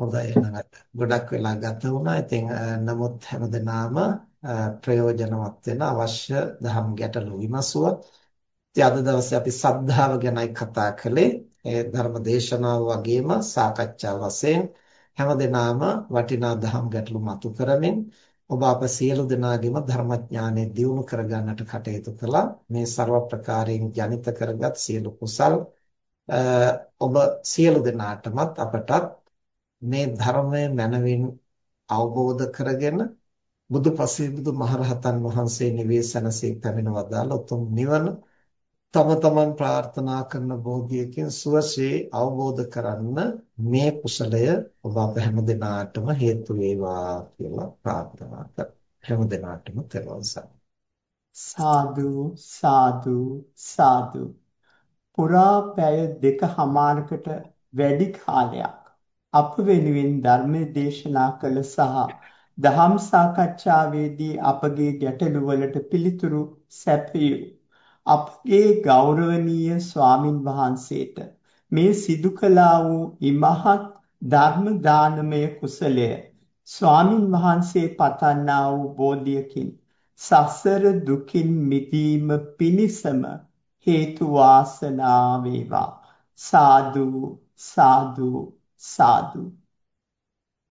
හොඳයි එහෙනම් ගොඩක් වෙලා ගත වුණා. ඉතින් නමුත් හැමදෙනාම ප්‍රයෝජනවත් වෙන අවශ්‍ය දහම් ගැටලු විමසුවා. ඉතින් අද දවසේ අපි සද්ධාව ගැනයි කතා කළේ. ඒ ධර්ම දේශනාව වගේම සාකච්ඡා වශයෙන් හැමදෙනාම වටිනා දහම් ගැටලු මතු කරමින් ඔබ අප සියලු දෙනාගේම ධර්මඥානෙ දියුණු කරගන්නට කටයුතු කළා. මේ ਸਰව ප්‍රකාරයෙන් ජනිත කරගත් සියලු කුසල් ඔබ සියලු දෙනාටමත් අපටත් මේ ධර්මය මනවින් අවබෝධ කරගෙන බුදුපසේ බුදු මහරහතන් වහන්සේ නිවේසනසේ පැමිණ වදාළ උතුම් නිවන තම තමන් ප්‍රාර්ථනා කරන බෝධියකින් සුවසේ අවබෝධ කරන්න මේ කුසලය ඔබ අප හැම දිනාටම හේතු වේවා කියලා ප්‍රාර්ථනා කරා. හැම දිනාටම තෙරුවන් සාදු සාදු සාදු. පුරා පැය දෙකමාරකට වැඩි කාලයක් අප වෙනුවෙන් ධර්මයේ දේශනා කළ සහ දහම් සාකච්ඡාවේදී අපගේ ගැටළු වලට පිළිතුරු සැපයූ අපගේ ගෞරවනීය ස්වාමින් වහන්සේට මේ සිදු කළා වූ ඉමහත් ධර්ම දානමය කුසලය ස්වාමින් වහන්සේ පතන්නා වූ බෝධියකින් සසර දුකින් මිදීම පිණිසම හේතු වාසනා වේවා. සාදු සාදු. සාදු